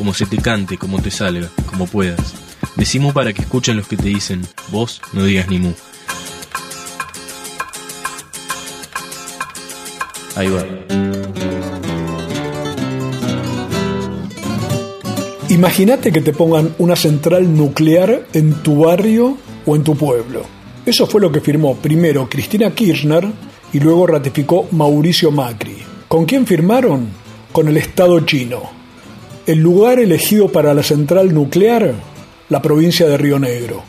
como se te cante, como te salga, como puedas. Decimu para que escuchen los que te dicen, vos no digas ni mu. Ahí va. Imagínate que te pongan una central nuclear en tu barrio o en tu pueblo. Eso fue lo que firmó primero Cristina Kirchner y luego ratificó Mauricio Macri. ¿Con quién firmaron? Con el Estado chino. El lugar elegido para la central nuclear, la provincia de Río Negro.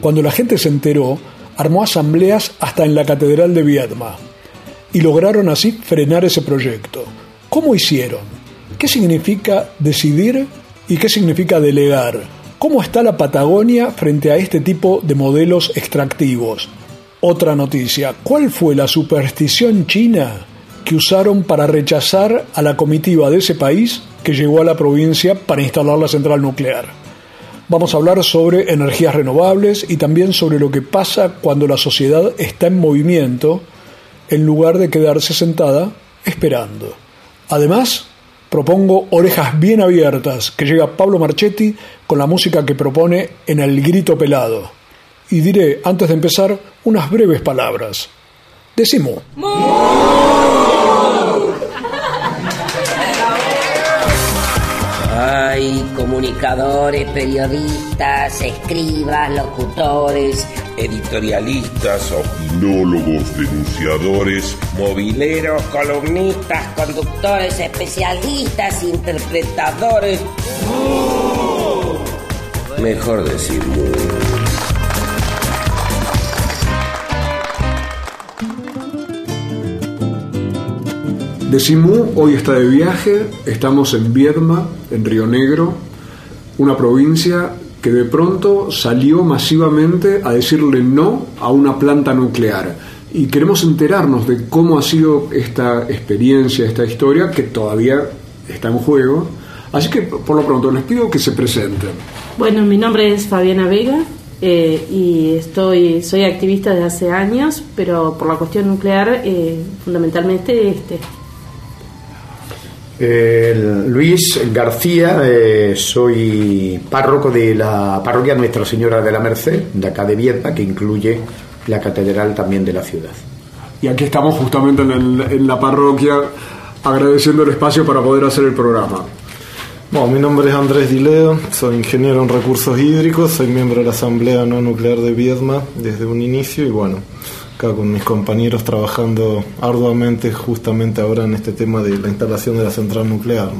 Cuando la gente se enteró, armó asambleas hasta en la Catedral de Viedma y lograron así frenar ese proyecto. ¿Cómo hicieron? ¿Qué significa decidir y qué significa delegar? ¿Cómo está la Patagonia frente a este tipo de modelos extractivos? Otra noticia, ¿cuál fue la superstición china que usaron para rechazar a la comitiva de ese país que llegó a la provincia para instalar la central nuclear? Vamos a hablar sobre energías renovables y también sobre lo que pasa cuando la sociedad está en movimiento en lugar de quedarse sentada esperando. Además, propongo Orejas Bien Abiertas, que llega Pablo Marchetti con la música que propone en El Grito Pelado. Y diré, antes de empezar, unas breves palabras. Decimo. Hay comunicadores, periodistas, escribas, locutores, editorialistas, opinólogos, denunciadores, mobileros, columnistas, conductores, especialistas, interpretadores. Mejor decir Decimú hoy está de viaje, estamos en Viedma, en Río Negro, una provincia que de pronto salió masivamente a decirle no a una planta nuclear. Y queremos enterarnos de cómo ha sido esta experiencia, esta historia, que todavía está en juego. Así que por lo pronto les pido que se presenten. Bueno, mi nombre es Fabiana Vega eh, y estoy, soy activista desde hace años, pero por la cuestión nuclear, eh, fundamentalmente este, Luis García, eh, soy párroco de la parroquia Nuestra Señora de la Merced, de acá de Viedma, que incluye la catedral también de la ciudad. Y aquí estamos justamente en, la parroquia agradeciendo el espacio para poder hacer el programa. Bueno, mi nombre es Andrés Dileo, soy ingeniero en recursos hídricos, soy miembro de la Asamblea No Nuclear de Viedma desde un inicio y bueno, acá con mis compañeros trabajando arduamente justamente ahora en este tema de la instalación de la central nuclear.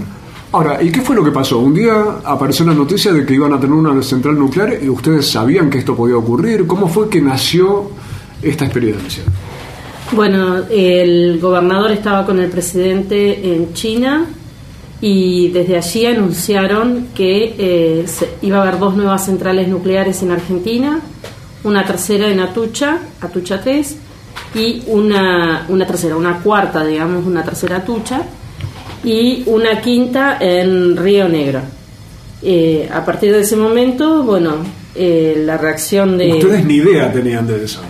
Ahora, ¿y qué fue lo que pasó? Un día apareció la noticia de que iban a tener una central nuclear y ustedes sabían que esto podía ocurrir. ¿Cómo fue que nació esta experiencia? Bueno, el gobernador estaba con el presidente en China y desde allí anunciaron que eh, iba a haber dos nuevas centrales nucleares en Argentina una tercera en Atucha, Atucha 3, y una, una tercera, una cuarta, digamos, una tercera Atucha, y una quinta en Río Negro. Eh, a partir de ese momento, bueno, eh, la reacción de... ¿Ustedes ni idea tenían de eso?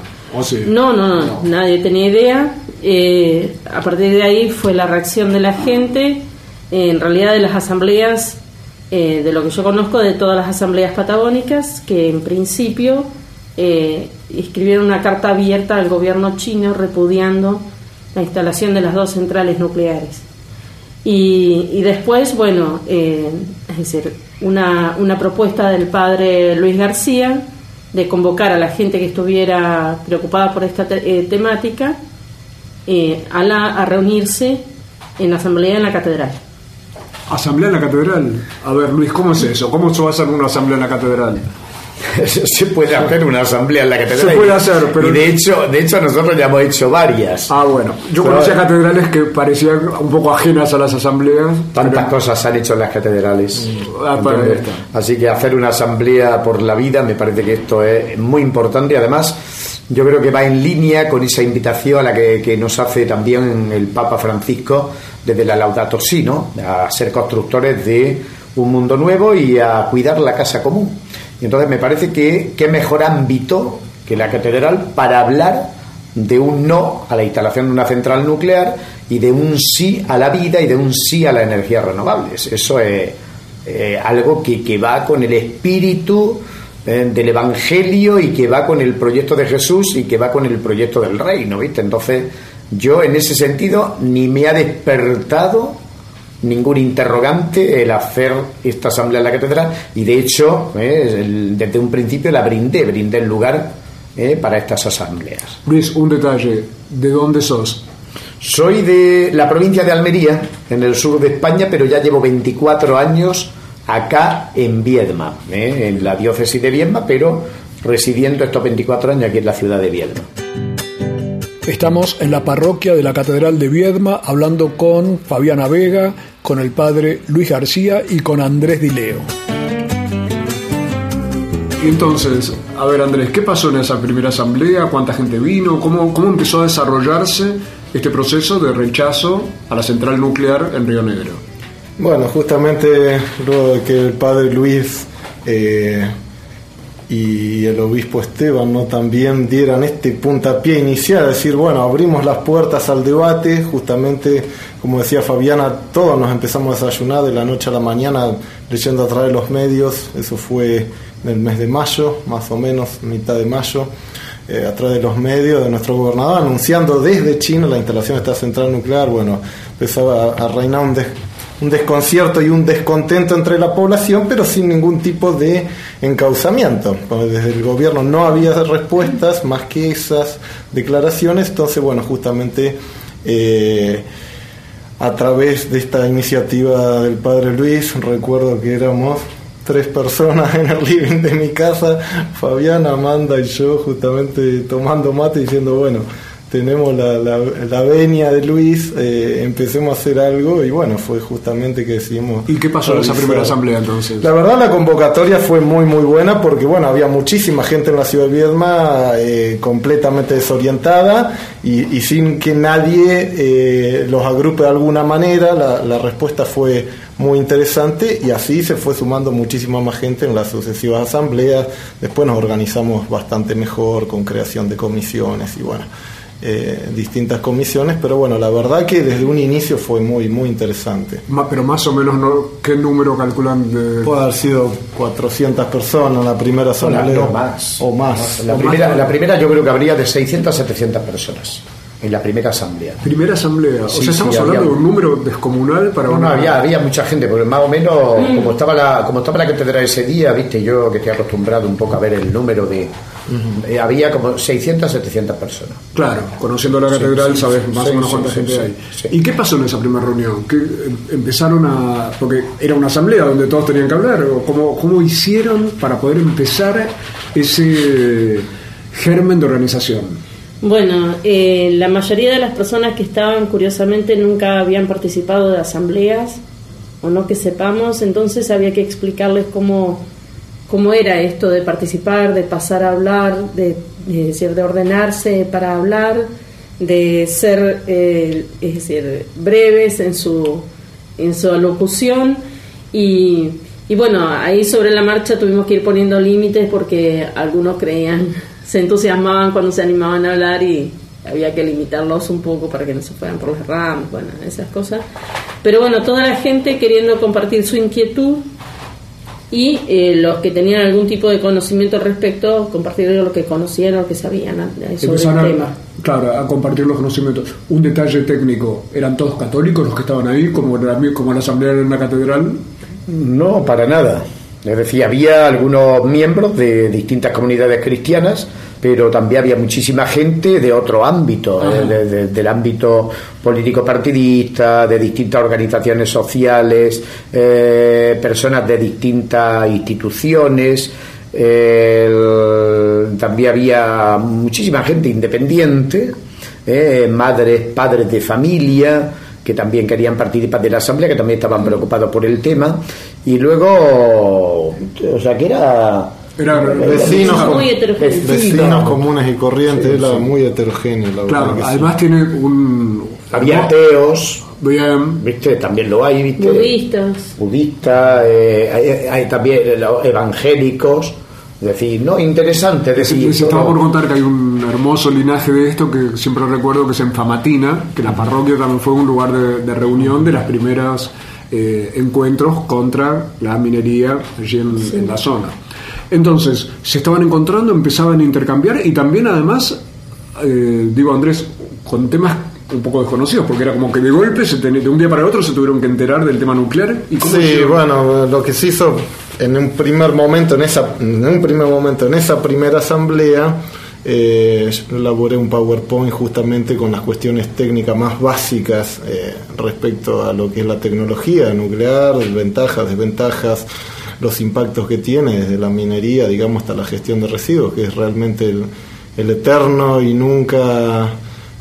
no, no, no, nadie tenía idea. Eh, a partir de ahí fue la reacción de la gente, en realidad de las asambleas, de lo que yo conozco, de todas las asambleas patagónicas, que en principio eh, escribieron una carta abierta al gobierno chino repudiando la instalación de las dos centrales nucleares. Y, después, bueno, eh, es decir, una, una propuesta del padre Luis García de convocar a la gente que estuviera preocupada por esta eh, temática a, la, a reunirse en la asamblea en la catedral. ¿Asamblea en la catedral? A ver, Luis, ¿cómo es eso? ¿Cómo se va a hacer una asamblea en la catedral? se puede hacer una asamblea en la catedral. Se puede hacer, pero... Y de hecho, de hecho nosotros ya hemos hecho varias. Ah, bueno. Yo Pero- conocía catedrales que parecían un poco ajenas a las asambleas. Tantas pero- cosas se han hecho en las catedrales. Ah, para ¿entiendes? esta. Así que hacer una asamblea por la vida me parece que esto es muy importante además yo creo que va en línea con esa invitación a la que, que nos hace también el Papa Francisco desde la Laudato Si, ¿no? a ser constructores de un mundo nuevo y a cuidar la casa común. Y entonces me parece que qué mejor ámbito que la catedral para hablar de un no a la instalación de una central nuclear y de un sí a la vida y de un sí a las energías renovables. Eso es eh, algo que, que va con el espíritu eh, del Evangelio y que va con el proyecto de Jesús y que va con el proyecto del reino, ¿viste? Entonces, yo en ese sentido ni me ha despertado ningún interrogante el hacer esta asamblea en la catedral y de hecho eh, desde un principio la brindé, brindé el lugar eh, para estas asambleas. Luis, un detalle. ¿De dónde sos? Soy de la provincia de Almería, en el sur de España, pero ya llevo 24 años acá en Viedma, ¿eh? en la diócesis de Viedma, pero residiendo estos 24 años aquí en la ciudad de Viedma. Estamos en la parroquia de la Catedral de Viedma hablando con Fabiana Vega, con el padre Luis García y con Andrés Dileo. Y entonces, a ver Andrés, ¿qué pasó en esa primera asamblea? ¿Cuánta gente vino? ¿Cómo, cómo empezó a desarrollarse este proceso de rechazo a la central nuclear en Río Negro? Bueno, justamente luego de que el padre Luis eh, y el obispo Esteban no también dieran este puntapié inicial, es decir, bueno, abrimos las puertas al debate, justamente como decía Fabiana, todos nos empezamos a desayunar de la noche a la mañana leyendo a través de los medios, eso fue en el mes de mayo, más o menos, mitad de mayo, eh, a través de los medios de nuestro gobernador, anunciando desde China la instalación de esta central nuclear, bueno, empezaba a, a reinar un, des- un desconcierto y un descontento entre la población, pero sin ningún tipo de encauzamiento. Desde el gobierno no había respuestas más que esas declaraciones, entonces, bueno, justamente eh, a través de esta iniciativa del padre Luis, recuerdo que éramos tres personas en el living de mi casa, Fabiana, Amanda y yo, justamente tomando mate diciendo, bueno, tenemos la, la, la venia de Luis, eh, empecemos a hacer algo y bueno, fue justamente que decidimos... ¿Y qué pasó en esa primera asamblea entonces? la verdad la convocatoria fue muy muy buena porque bueno había muchísima gente en la ciudad de Viedma eh, completamente desorientada y, y sin que nadie eh, los agrupe de alguna manera la, la respuesta fue muy interesante y así se fue sumando muchísima más gente en las sucesivas asambleas después nos organizamos bastante mejor con creación de comisiones y bueno eh, distintas comisiones pero bueno la verdad que desde un inicio fue muy muy interesante Ma- pero más o menos, ¿no? ¿qué número calculan de...? Puede haber sido 400 personas en la primera asamblea. no más. O más. La O primera, más. la primera yo creo que habría de 600 a 700 personas en la primera asamblea. Primera asamblea. o sea, estamos sí, hablando había- de un número descomunal para No, no, había, había mucha gente, porque más o menos, como estaba la, como estaba la catedral ese día, viste, yo que estoy acostumbrado un poco a ver el número de. Eh, había como 600, 700 personas. Claro, conociendo la catedral sí, sabes sí, más sí, o menos cuánta sí, gente sí, hay. sí. ¿Y qué pasó en esa primera reunión? ¿Qué, em- empezaron a... porque era una asamblea donde todos tenían que hablar, o cómo, cómo hicieron para poder empezar ese germen de organización? Bueno, eh, la mayoría de las personas que estaban, curiosamente, nunca habían participado de asambleas, o no que sepamos, entonces había que explicarles cómo, cómo era esto de participar, de pasar a hablar, de, de decir, de ordenarse para hablar, de ser, eh, es decir, breves en su, en su alocución y, y bueno, ahí sobre la marcha tuvimos que ir poniendo límites porque algunos creían, se entusiasmaban cuando se animaban a hablar y había que limitarlos un poco para que no se fueran por las ramas, bueno, esas cosas. Pero bueno, toda la gente queriendo compartir su inquietud y eh, los que tenían algún tipo de conocimiento al respecto, compartir lo que conocían o lo que sabían eh, sobre Empezaron el tema. a, claro, a compartir los conocimientos. Un detalle técnico, ¿eran todos católicos los que estaban ahí, como la, como la asamblea en la catedral? No, para nada. Es decir, había algunos miembros de distintas comunidades cristianas, pero también había muchísima gente de otro ámbito, eh, de- de- del ámbito político partidista, de distintas organizaciones sociales, eh, personas de distintas instituciones. El- también había muchísima gente independiente, eh, madres, padres de familia, que también querían participar de la asamblea, que también estaban preocupados por el tema. Y luego, o sea, que era... Era Vecinos, Muy com- heterogéneo. vecinos comunes y corrientes, era muy heterogéneo, la Claro, verdad que sí. además tiene un. Había ateos, Bien. ¿viste? También lo hay, ¿viste? Budistas. budistas, eh, hay, hay también los evangélicos, es decir, no interesante, es decir, Les estaba por contar que hay un hermoso linaje de esto que siempre recuerdo que es en Famatina, que la parroquia también fue un lugar de, de reunión de las primeras eh, encuentros contra la minería allí en, en la zona. Entonces, se estaban encontrando, empezaban a intercambiar y también además, eh, digo Andrés, con temas un poco desconocidos, porque era como que de golpe, se ten- de un día para el otro, se tuvieron que enterar del tema nuclear. ¿Y cómo Sí, hicieron? bueno, lo que se hizo en un primer momento, en esa, en un primer momento, en esa primera asamblea, eh, elaboré un PowerPoint justamente con las cuestiones técnicas más básicas eh, respecto a lo que es la tecnología nuclear, ventajas, desventajas, los impactos que tiene desde la minería, digamos, hasta la gestión de residuos, que es realmente el, el eterno y nunca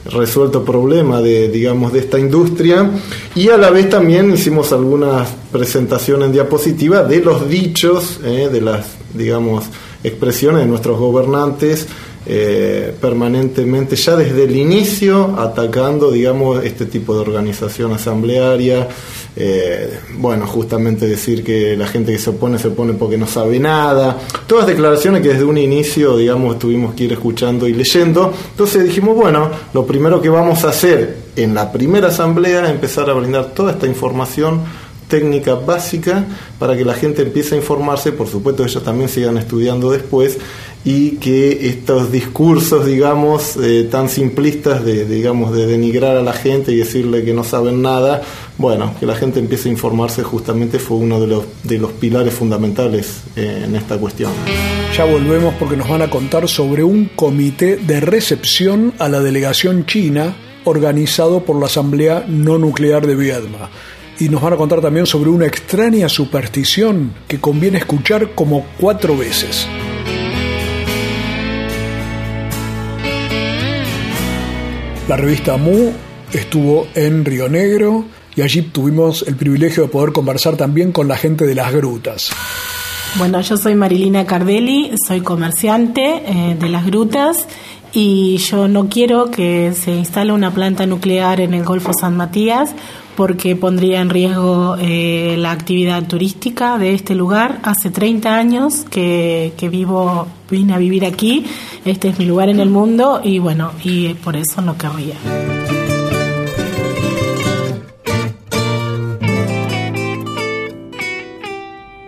resuelto problema de digamos de esta industria. Y a la vez también hicimos algunas presentaciones en diapositiva de los dichos eh, de las digamos expresiones de nuestros gobernantes eh, permanentemente ya desde el inicio atacando digamos este tipo de organización asamblearia. Eh, bueno justamente decir que la gente que se opone se opone porque no sabe nada. Todas declaraciones que desde un inicio digamos tuvimos que ir escuchando y leyendo. Entonces dijimos bueno lo primero que vamos a hacer en la primera asamblea es empezar a brindar toda esta información técnica básica para que la gente empiece a informarse, por supuesto ellos también sigan estudiando después y que estos discursos, digamos, eh, tan simplistas de, digamos, de denigrar a la gente y decirle que no saben nada, bueno, que la gente empiece a informarse justamente fue uno de los, de los pilares fundamentales eh, en esta cuestión. Ya volvemos porque nos van a contar sobre un comité de recepción a la delegación china organizado por la Asamblea No Nuclear de Viedma. Y nos van a contar también sobre una extraña superstición que conviene escuchar como cuatro veces. La revista Mu estuvo en Río Negro y allí tuvimos el privilegio de poder conversar también con la gente de las grutas. Bueno, yo soy Marilina Cardelli, soy comerciante eh, de las grutas y yo no quiero que se instale una planta nuclear en el Golfo San Matías porque pondría en riesgo eh, la actividad turística de este lugar. Hace 30 años que, que vivo, vine a vivir aquí, este es mi lugar en el mundo y bueno, y por eso no querría.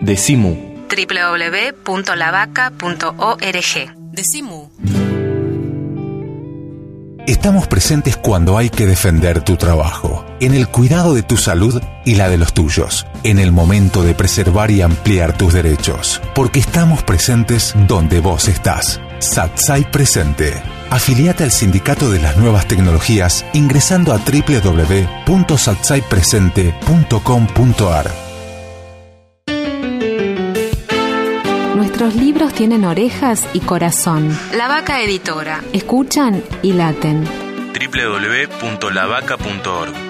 Decimu. www.lavaca.org. Decimu. Estamos presentes cuando hay que defender tu trabajo, en el cuidado de tu salud y la de los tuyos, en el momento de preservar y ampliar tus derechos, porque estamos presentes donde vos estás. Satsai Presente. Afiliate al Sindicato de las Nuevas Tecnologías ingresando a www.satsaipresente.com.ar. Nuestros libros tienen orejas y corazón. La Vaca Editora. Escuchan y laten. www.lavaca.org.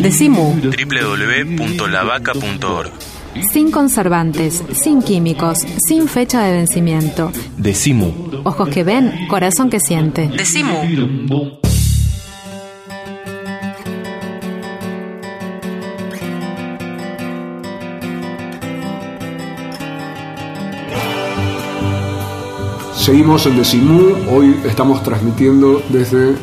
Decimu. www.lavaca.org. Sin conservantes, sin químicos, sin fecha de vencimiento. Decimu. Ojos que ven, corazón que siente. Decimu. seguimos en Decimú, hoy estamos transmitiendo desde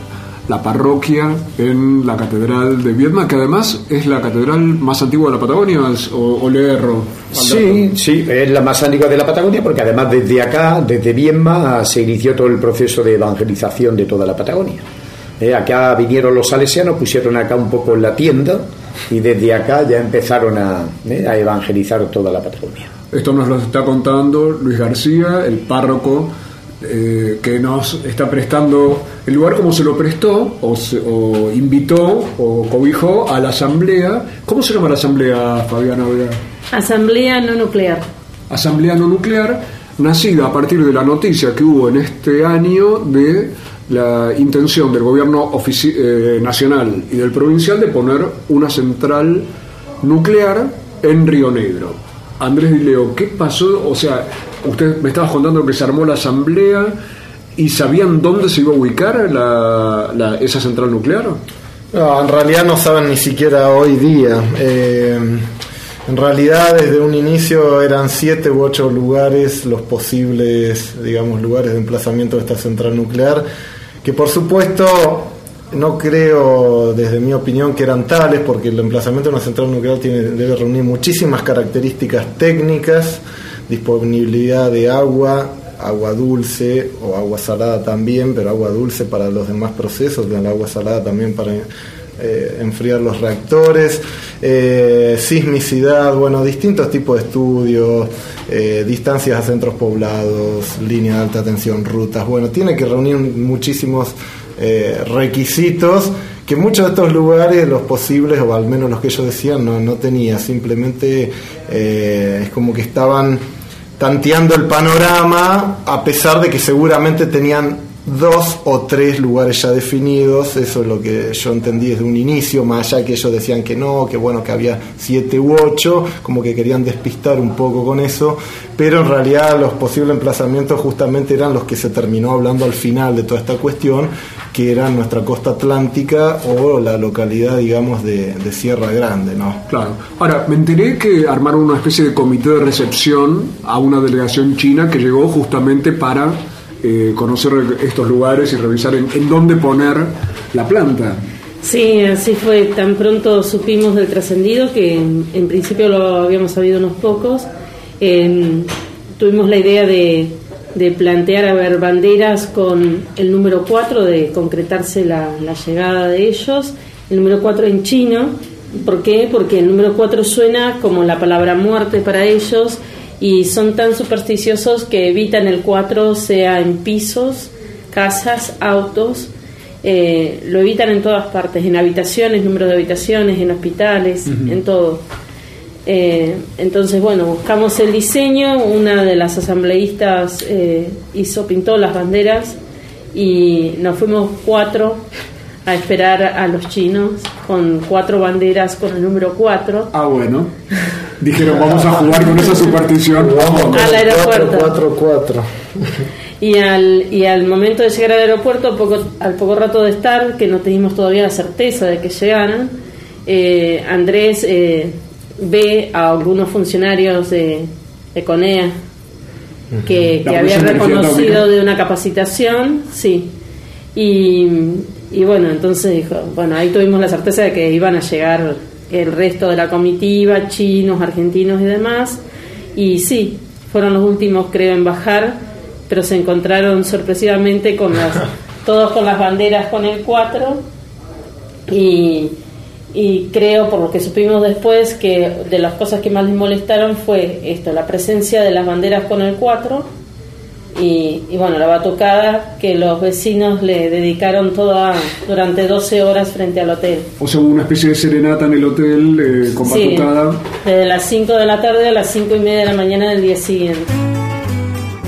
la parroquia en la Catedral de Viedma, que además es la catedral más antigua de la Patagonia, o, o le erro. Sí, sí, es la más antigua de la Patagonia porque además desde acá, desde Viedma, se inició todo el proceso de evangelización de toda la Patagonia. Eh, acá vinieron los salesianos, pusieron acá un poco la tienda y desde acá ya empezaron a, eh, a evangelizar toda la Patagonia. Esto nos lo está contando Luis García, el párroco eh, que nos está prestando el lugar como se lo prestó o, se- o invitó o cobijó a la asamblea. ¿Cómo se llama la asamblea, Fabiana? Asamblea no nuclear. Asamblea no nuclear, nacida a partir de la noticia que hubo en este año de la intención del gobierno eh, nacional y del provincial de poner una central nuclear en Río Negro. Andrés Dileo, ¿qué pasó? O sea, usted me estaba contando que se armó la asamblea y sabían dónde se iba a ubicar la- la- esa central nuclear. En realidad no saben ni siquiera hoy día. Eh, en realidad desde un inicio eran siete u ocho lugares los posibles, digamos, lugares de emplazamiento de esta central nuclear, que por supuesto no creo, desde mi opinión, que eran tales, porque el emplazamiento de una central nuclear tiene, debe reunir muchísimas características técnicas, disponibilidad de agua, agua dulce o agua salada también, pero agua dulce para los demás procesos, el agua salada también para eh, enfriar los reactores, eh, sismicidad, bueno, distintos tipos de estudios, eh, distancias a centros poblados, línea de alta tensión, rutas, bueno, tiene que reunir muchísimos requisitos que muchos de estos lugares, los posibles, o al menos los que ellos decían, no, no tenía, simplemente es como que estaban tanteando el panorama, a pesar de que seguramente tenían dos o tres lugares ya definidos, eso es lo que yo entendí desde un inicio, más allá que ellos decían que no, que bueno, que había siete u ocho, como que querían despistar un poco con eso, pero en realidad los posibles emplazamientos justamente eran los que se terminó hablando al final de toda esta cuestión, que eran nuestra costa atlántica o la localidad, digamos, de, de Sierra Grande, ¿no? Claro. Ahora, me enteré que armaron una especie de comité de recepción a una delegación china que llegó justamente para eh, conocer estos lugares y revisar en, en dónde poner la planta. Sí, así fue. Tan pronto supimos del trascendido, que en, en principio lo habíamos sabido unos pocos, eh, tuvimos la idea de, de plantear a ver banderas con el número 4, de concretarse la, la llegada de ellos, el número 4 en chino. ¿Por qué? Porque el número 4 suena como la palabra muerte para ellos y son tan supersticiosos que evitan el 4 sea en pisos, casas, autos. Eh, lo evitan en todas partes, en habitaciones, número de habitaciones, en hospitales, en todo. Eh, entonces, bueno, buscamos el diseño, una de las asambleístas eh, hizo, pintó las banderas y nos fuimos cuatro a esperar a los chinos con cuatro banderas con el número 4 Ah, bueno. Dijeron, vamos a jugar con esa superstición. Al aeropuerto. 4, 4. Y al, y al momento de llegar al aeropuerto, poco, al poco rato de estar, que no teníamos todavía la certeza de que llegaran, eh, Andrés eh, ve a algunos funcionarios de, de CONEA que, que había reconocido de una capacitación, sí. Y, y bueno, entonces dijo, bueno, ahí tuvimos la certeza de que iban a llegar el resto de la comitiva, chinos, argentinos y demás. Y sí, fueron los últimos, creo, en bajar, pero se encontraron sorpresivamente con las, todos con las banderas con el 4 y, y creo, por lo que supimos después, que de las cosas que más les molestaron fue esto, la presencia de las banderas con el 4 y, y bueno, la batucada que los vecinos le dedicaron toda durante 12 horas frente al hotel. O sea, hubo una especie de serenata en el hotel eh, con Sí, batucada. desde las 5 de la tarde a las 5 y media de la mañana del día siguiente.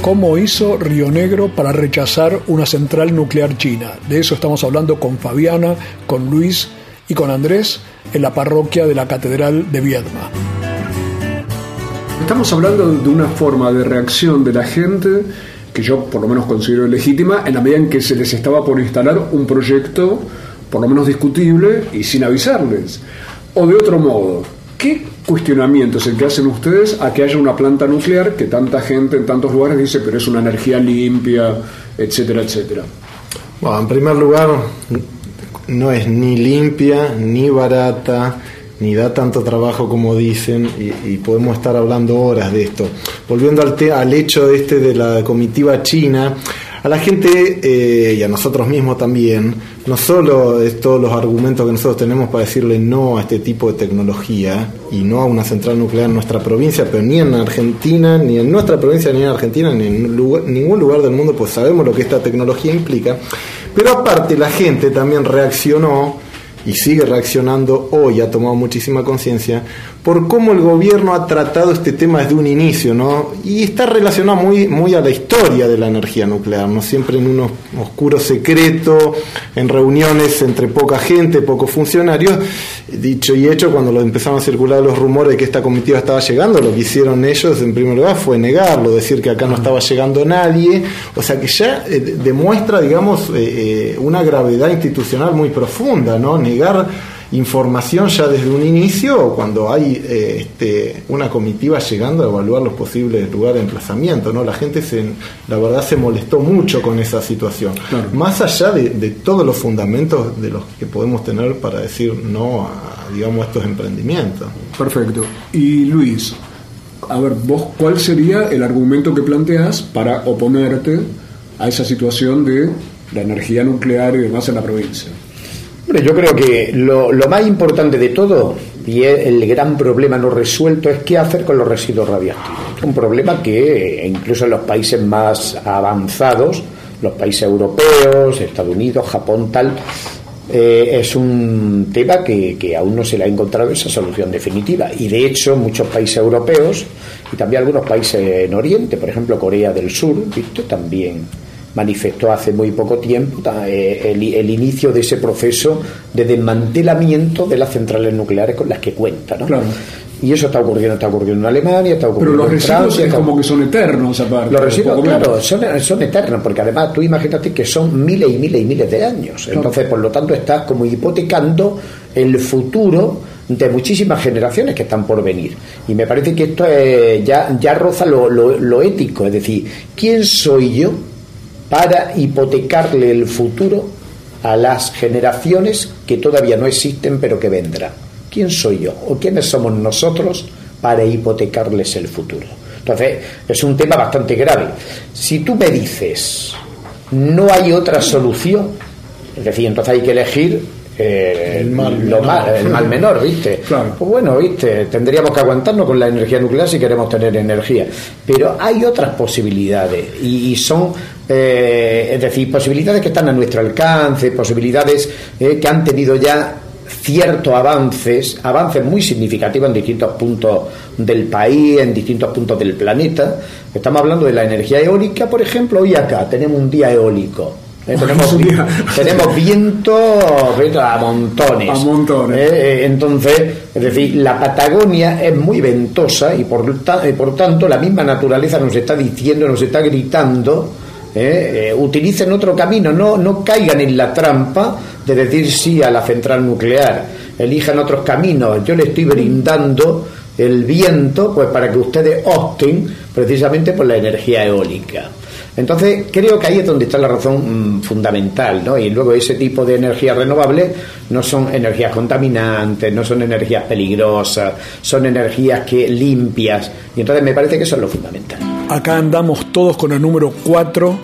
¿Cómo hizo Río Negro para rechazar una central nuclear china? De eso estamos hablando con Fabiana, con Luis y con Andrés en la parroquia de la Catedral de Viedma. Estamos hablando de una forma de reacción de la gente que yo por lo menos considero legítima en la medida en que se les estaba por instalar un proyecto por lo menos discutible y sin avisarles. O de otro modo, ¿qué cuestionamiento es el que hacen ustedes a que haya una planta nuclear que tanta gente en tantos lugares dice, pero es una energía limpia, etcétera, etcétera? Bueno, en primer lugar, no es ni limpia, ni barata, ni da tanto trabajo como dicen, y, podemos estar hablando horas de esto. Volviendo al, al hecho este de la comitiva china, a la gente eh, y a nosotros mismos también, no solo es todos los argumentos que nosotros tenemos para decirle no a este tipo de tecnología y no a una central nuclear en nuestra provincia, pero ni en Argentina, ni en nuestra provincia, ni en Argentina, ni en ningún lugar del mundo, pues sabemos lo que esta tecnología implica. Pero aparte la gente también reaccionó y sigue reaccionando hoy, ha tomado muchísima conciencia, por cómo el gobierno ha tratado este tema desde un inicio, ¿no? Y está relacionado muy, muy a la historia de la energía nuclear, ¿no? Siempre en un oscuro secreto, en reuniones entre poca gente, pocos funcionarios. Dicho y hecho, cuando lo empezaron a circular los rumores de que esta comitiva estaba llegando, lo que hicieron ellos en primer lugar fue negarlo, decir que acá no estaba llegando nadie, o sea que ya eh, demuestra, digamos, eh, eh, una gravedad institucional muy profunda, ¿no? Negar información ya desde un inicio cuando hay eh, este, una comitiva llegando a evaluar los posibles lugares de emplazamiento. ¿no? La gente, se, la verdad, se molestó mucho con esa situación. Más allá de, todos los fundamentos de los que podemos tener para decir no a, digamos, estos emprendimientos. Perfecto. Y Luis, a ver, vos, ¿cuál sería el argumento que planteas para oponerte a esa situación de la energía nuclear y demás en la provincia? Yo creo que lo, más importante de todo y el gran problema no resuelto es qué hacer con los residuos radiactivos. Un problema que incluso en los países más avanzados, los países europeos, Estados Unidos, Japón, tal, eh, es un tema que, que, aún no se le ha encontrado esa solución definitiva. Y de hecho, muchos países europeos y también algunos países en Oriente, por ejemplo Corea del Sur, ¿visto? también manifestó hace muy poco tiempo eh, el, inicio de ese proceso de desmantelamiento de las centrales nucleares con las que cuenta. ¿no? Y eso está ocurriendo, está ocurriendo en Alemania, está ocurriendo Pero los residuos como que son eternos aparte. Los residuos, claro, son, eternos, porque además tú imagínate que son miles y miles y miles de años. Entonces, por lo tanto, estás como hipotecando el futuro de muchísimas generaciones que están por venir. Y me parece que esto ya, ya roza lo, lo ético, es decir, ¿quién soy yo? Para hipotecarle el futuro a las generaciones que todavía no existen pero que vendrán. ¿Quién soy yo o quiénes somos nosotros para hipotecarles el futuro? Entonces, es un tema bastante grave. Si tú me dices, no hay otra solución, es decir, entonces hay que elegir eh, el, mal menor. el mal menor, ¿viste? Pues bueno, ¿viste? Tendríamos que aguantarnos con la energía nuclear si queremos tener energía. Pero hay otras posibilidades y, son, eh, es decir, posibilidades que están a nuestro alcance, posibilidades eh, que han tenido ya ciertos avances, avances muy significativos en distintos puntos del país, en distintos puntos del planeta. Estamos hablando de la energía eólica, por ejemplo, hoy acá tenemos un día eólico eh, tenemos, tenemos viento, a montones. A montones. Eh, eh, entonces, es decir, la Patagonia es muy ventosa y por, por tanto la misma naturaleza nos está diciendo, nos está gritando, utilicen otro camino, no, no caigan en la trampa de decir sí a la central nuclear, elijan otros caminos. Yo le estoy brindando el viento pues para que ustedes opten precisamente por la energía eólica. Entonces, creo que ahí es donde está la razón mm, fundamental, ¿no? Y luego ese tipo de energías renovables no son energías contaminantes, no son energías peligrosas, son energías que limpias. Y entonces me parece que eso es lo fundamental. Acá andamos todos con el número 4,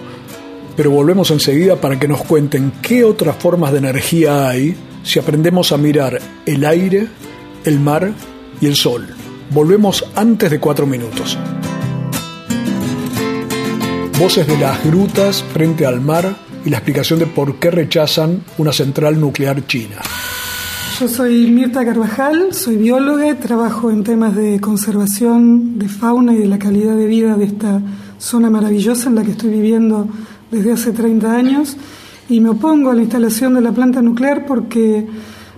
pero volvemos enseguida para que nos cuenten qué otras formas de energía hay si aprendemos a mirar el aire, el mar y el sol. Volvemos antes de cuatro minutos. Voces de las grutas frente al mar y la explicación de por qué rechazan una central nuclear china. Yo soy Mirta Carvajal, soy bióloga, trabajo en temas de conservación de fauna y de la calidad de vida de esta zona maravillosa en la que estoy viviendo desde hace 30 años y me opongo a la instalación de la planta nuclear porque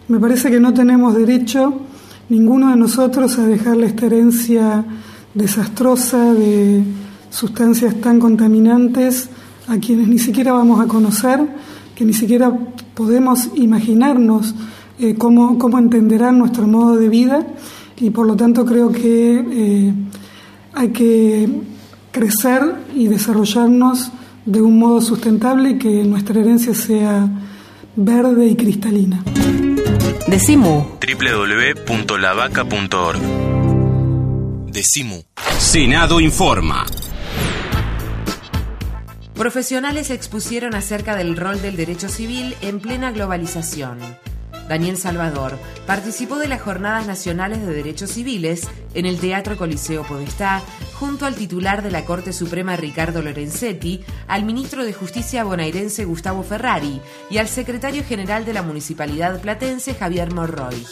me parece que no tenemos derecho, ninguno de nosotros, a dejarle esta herencia desastrosa de sustancias tan contaminantes a quienes ni siquiera vamos a conocer, que ni siquiera podemos imaginarnos eh, cómo, cómo entenderán nuestro modo de vida y por lo tanto creo que eh, hay que crecer y desarrollarnos de un modo sustentable y que nuestra herencia sea verde y cristalina. Decimu. www.lavaca.org Decimu. Senado informa. Profesionales expusieron acerca del rol del derecho civil en plena globalización. Daniel Salvador participó de las Jornadas Nacionales de Derechos Civiles en el Teatro Coliseo Podestá, junto al titular de la Corte Suprema Ricardo Lorenzetti, al ministro de Justicia bonaerense Gustavo Ferrari y al secretario general de la Municipalidad Platense Javier Morroy.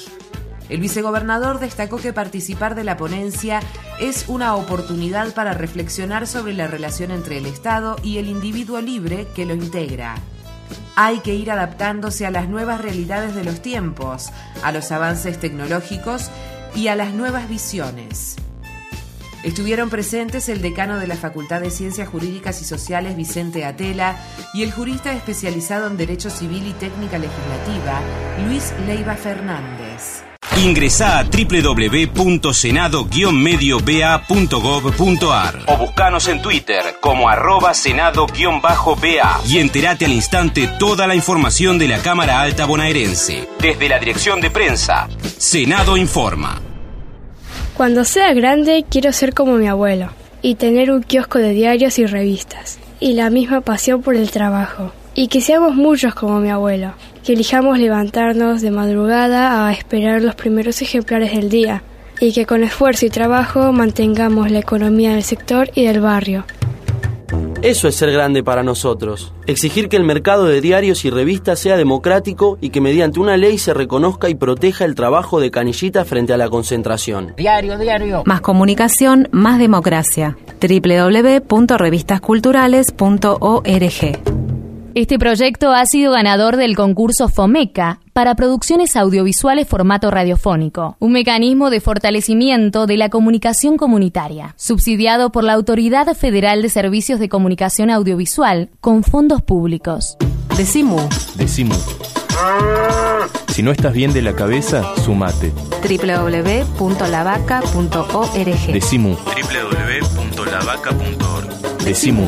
El vicegobernador destacó que participar de la ponencia es una oportunidad para reflexionar sobre la relación entre el Estado y el individuo libre que lo integra. Hay que ir adaptándose a las nuevas realidades de los tiempos, a los avances tecnológicos y a las nuevas visiones. Estuvieron presentes el decano de la Facultad de Ciencias Jurídicas y Sociales, Vicente Atela, y el jurista especializado en Derecho Civil y Técnica Legislativa, Luis Leiva Fernández. Ingresa a www.senado-medioba.gov.ar o buscanos en Twitter como arroba senado-ba y entérate al instante toda la información de la Cámara Alta Bonaerense. Desde la Dirección de Prensa, Senado Informa. Cuando sea grande quiero ser como mi abuelo y tener un kiosco de diarios y revistas y la misma pasión por el trabajo y que seamos muchos como mi abuelo, que elijamos levantarnos de madrugada a esperar los primeros ejemplares del día y que con esfuerzo y trabajo mantengamos la economía del sector y del barrio. Eso es ser grande para nosotros. Exigir que el mercado de diarios y revistas sea democrático y que mediante una ley se reconozca y proteja el trabajo de Canillita frente a la concentración. Diario, diario. Más comunicación, más democracia. www.revistasculturales.org Este proyecto ha sido ganador del concurso FOMECA para producciones audiovisuales formato radiofónico, un mecanismo de fortalecimiento de la comunicación comunitaria, subsidiado por la Autoridad Federal de Servicios de Comunicación Audiovisual con fondos públicos. Decimu. Decimu. Si no estás bien de la cabeza, sumate. www.lavaca.org Decimu. www.lavaca.org Decimu.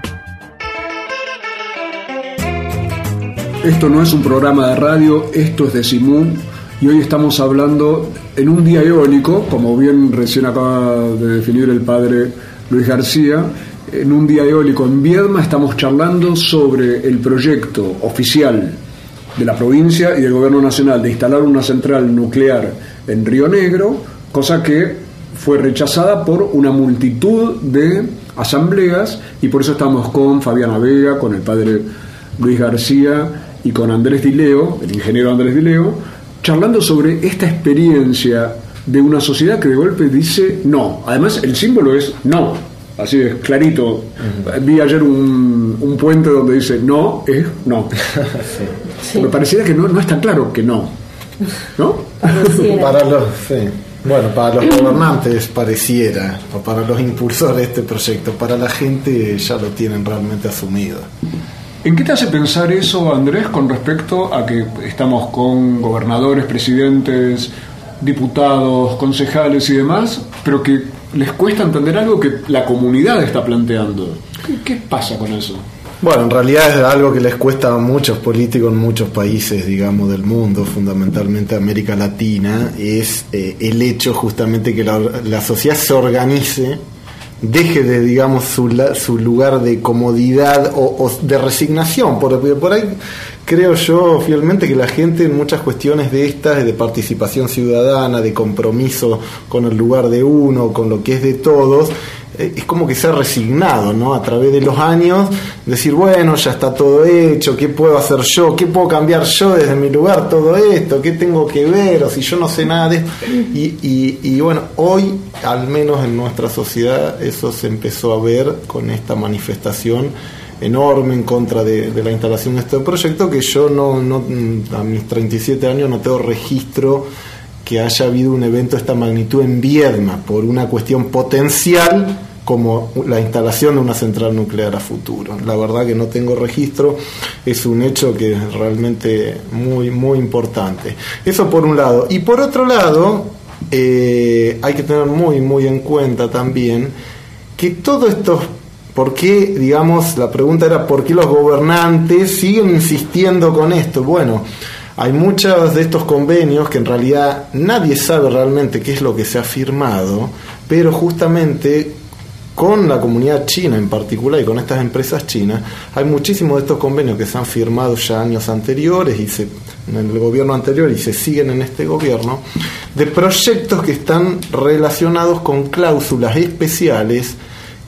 Esto no es un programa de radio, esto es de Simún y hoy estamos hablando en un día eólico, como bien recién acaba de definir el padre Luis García, en un día eólico en Viedma estamos charlando sobre el proyecto oficial de la provincia y del gobierno nacional de instalar una central nuclear en Río Negro, cosa que fue rechazada por una multitud de asambleas y por eso estamos con Fabiana Vega, con el padre Luis García y con Andrés Dileo, el ingeniero Andrés Dileo, charlando sobre esta experiencia de una sociedad que de golpe dice no. Además, el símbolo es no. Así es, clarito. Vi ayer un, un puente donde dice no es no. Me pareciera que no, no es tan claro que no. ¿No? Para los, sí. Bueno, para los gobernantes pareciera, o para los impulsores de este proyecto, para la gente ya lo tienen realmente asumido. ¿En qué te hace pensar eso, Andrés, con respecto a que estamos con gobernadores, presidentes, diputados, concejales y demás, pero que les cuesta entender algo que la comunidad está planteando? ¿Qué, pasa con eso? Bueno, en realidad es algo que les cuesta a muchos políticos en muchos países, digamos, del mundo, fundamentalmente América Latina, es eh, el hecho justamente que la, la sociedad se organice deje de, digamos, su, su lugar de comodidad o, de resignación. Por, por ahí creo yo fielmente que la gente en muchas cuestiones de estas, de participación ciudadana, de compromiso con el lugar de uno, con lo que es de todos, es como que se ha resignado, ¿no? A través de los años, decir, bueno, ya está todo hecho, ¿qué puedo hacer yo? ¿Qué puedo cambiar yo desde mi lugar todo esto? ¿Qué tengo que ver? O si yo no sé nada. Y, y, y bueno, hoy, al menos en nuestra sociedad, eso se empezó a ver con esta manifestación enorme en contra de, de la instalación de este proyecto que yo no, no a mis 37 años no tengo registro que haya habido un evento de esta magnitud en Viedma por una cuestión potencial como la instalación de una central nuclear a futuro. La verdad que no tengo registro, es un hecho que es realmente muy, muy importante. Eso por un lado. Y por otro lado, eh, hay que tener muy, muy en cuenta también que todos estos ¿Por qué, digamos, la pregunta era por qué los gobernantes siguen insistiendo con esto? Bueno, hay muchos de estos convenios que en realidad nadie sabe realmente qué es lo que se ha firmado, pero justamente con la comunidad china en particular y con estas empresas chinas, hay muchísimos de estos convenios que se han firmado ya años anteriores y se, en el gobierno anterior y se siguen en este gobierno, de proyectos que están relacionados con cláusulas especiales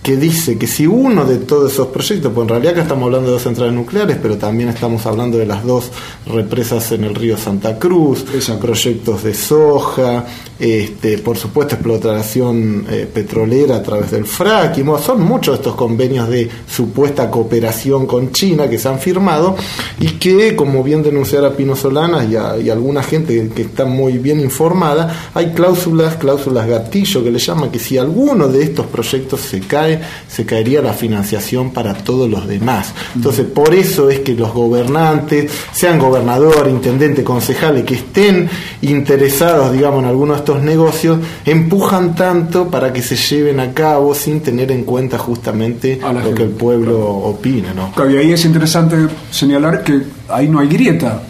que dice que si uno de todos esos proyectos, pues en realidad acá estamos hablando de dos centrales nucleares, pero también estamos hablando de las dos represas en el río Santa Cruz, proyectos de soja, este, por supuesto explotación eh, petrolera a través del fracking, son muchos estos convenios de supuesta cooperación con China que se han firmado y que, como bien denunciara Pino Solanas y, y alguna gente que está muy bien informada, hay cláusulas, cláusulas gatillo que le llaman que si alguno de estos proyectos se cae, se caería la financiación para todos los demás. Entonces, por eso es que los gobernantes, sean gobernador, intendente, concejales, que estén interesados, digamos, en algunos de estos negocios, empujan tanto para que se lleven a cabo sin tener en cuenta justamente lo que el pueblo opina. ¿no? Y ahí es interesante señalar que ahí no hay grieta.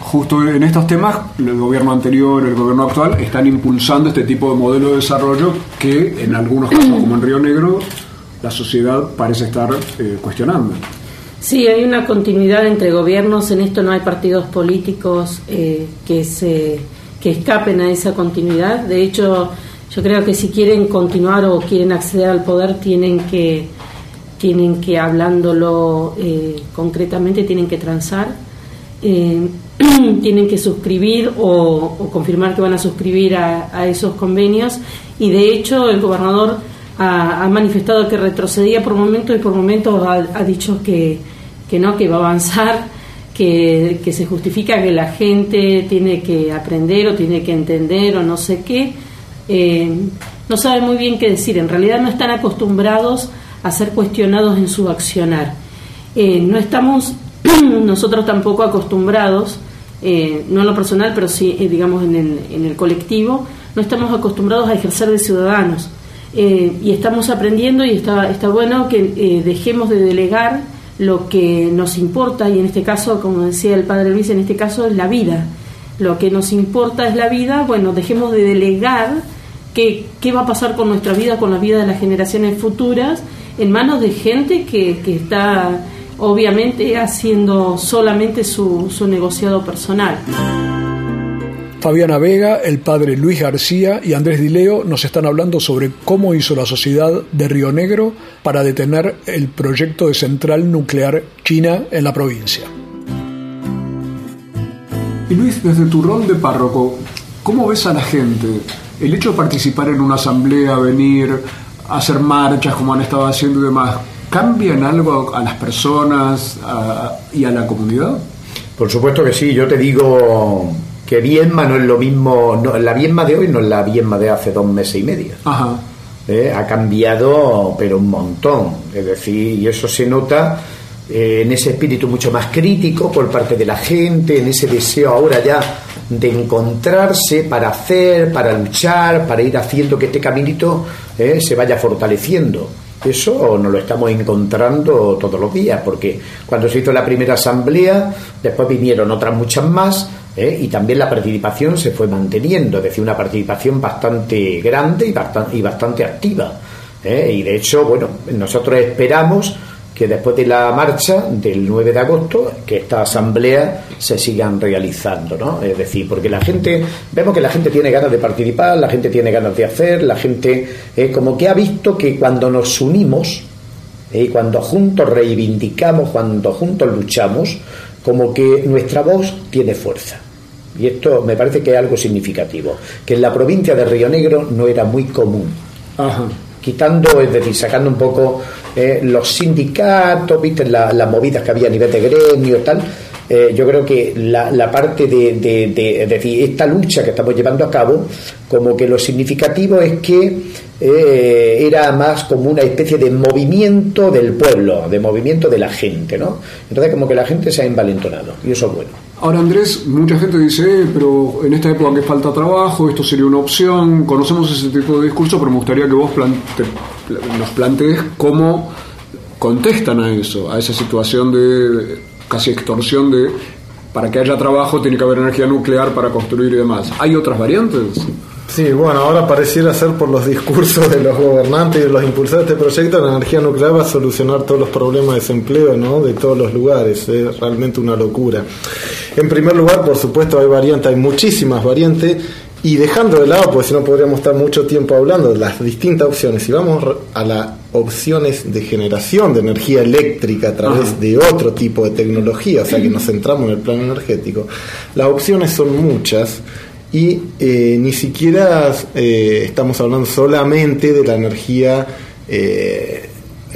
Justo en estos temas, el gobierno anterior, el gobierno actual, están impulsando este tipo de modelo de desarrollo que en algunos casos, como en Río Negro, la sociedad parece estar eh, cuestionando. Sí, hay una continuidad entre gobiernos, en esto no hay partidos políticos eh, que, se, que escapen a esa continuidad. De hecho, yo creo que si quieren continuar o quieren acceder al poder, tienen que, tienen que hablándolo eh, concretamente, tienen que transar, tienen que suscribir o, o, confirmar que van a suscribir a, a esos convenios. Y de hecho, el gobernador ha, ha, manifestado que retrocedía por momentos y por momentos ha, dicho que, que, no, que va a avanzar, que, que, se justifica que la gente tiene que aprender o tiene que entender o no sé qué. Eh, no sabe muy bien qué decir. En realidad no están acostumbrados a ser cuestionados en su accionar. Eh, no estamos nosotros tampoco acostumbrados, eh, no en lo personal, pero sí, digamos, en el, en el colectivo, no estamos acostumbrados a ejercer de ciudadanos. Eh, y estamos aprendiendo y está, está bueno que eh, dejemos de delegar lo que nos importa y en este caso, como decía el padre Luis, en este caso es la vida. Lo que nos importa es la vida, bueno, dejemos de delegar qué, qué va a pasar con nuestra vida, con la vida de las generaciones futuras, en manos de gente que, que está obviamente haciendo solamente su, su negociado personal. Fabiana Vega, el padre Luis García y Andrés Dileo nos están hablando sobre cómo hizo la sociedad de Río Negro para detener el proyecto de central nuclear china en la provincia. Y Luis, desde tu rol de párroco, ¿cómo ves a la gente? El hecho de participar en una asamblea, venir, hacer marchas como han estado haciendo y demás, ¿cambia en algo a las personas a, y a la comunidad? Por supuesto que sí, yo te digo que Viedma no es lo mismo, no, la Viedma de hoy no es la Viedma de hace dos meses y medio. Ajá. ¿Eh? Ha cambiado, pero un montón. Es decir, y eso se nota eh, en ese espíritu mucho más crítico por parte de la gente, en ese deseo ahora ya de encontrarse para hacer, para luchar, para ir haciendo que este caminito eh, se vaya fortaleciendo. Eso nos lo estamos encontrando todos los días, porque cuando se hizo la primera asamblea, después vinieron otras muchas más, ¿eh? y también la participación se fue manteniendo, es decir, una participación bastante grande y bastante, activa. ¿eh? Y de hecho, bueno, nosotros esperamos que después de la marcha del 9 de agosto, que esta asamblea se sigan realizando, ¿no? Es decir, porque la gente, vemos que la gente tiene ganas de participar, la gente tiene ganas de hacer, la gente como que ha visto que cuando nos unimos, eh, cuando juntos reivindicamos, cuando juntos luchamos, como que nuestra voz tiene fuerza. Y esto me parece que es algo significativo, que en la provincia de Río Negro no era muy común. Quitando, es decir, sacando un poco eh, los sindicatos, viste, las movidas que había a nivel de gremio y tal, eh, yo creo que la, parte de, de, decir, esta lucha que estamos llevando a cabo, como que lo significativo es que eh, era más como una especie de movimiento del pueblo, de movimiento de la gente, ¿no? Entonces como que la gente se ha envalentonado y eso es bueno. Ahora Andrés, mucha gente dice, eh, pero en esta época que falta trabajo, esto sería una opción, conocemos ese tipo de discurso, pero me gustaría que vos nos plantees cómo contestan a eso, a esa situación de casi extorsión de para que haya trabajo tiene que haber energía nuclear para construir y demás. ¿Hay otras variantes? Sí, bueno, ahora pareciera ser por los discursos de los gobernantes y de los impulsores de este proyecto, la energía nuclear va a solucionar todos los problemas de desempleo ¿no? de todos los lugares. Es realmente una locura. En primer lugar, por supuesto, hay variantes, hay muchísimas variantes y dejando de lado, pues si no podríamos estar mucho tiempo hablando de las distintas opciones, si vamos a las opciones de generación de energía eléctrica a través de otro tipo de tecnología, o sea que nos centramos en el plano energético, las opciones son muchas y eh, ni siquiera eh, estamos hablando solamente de la energía eh,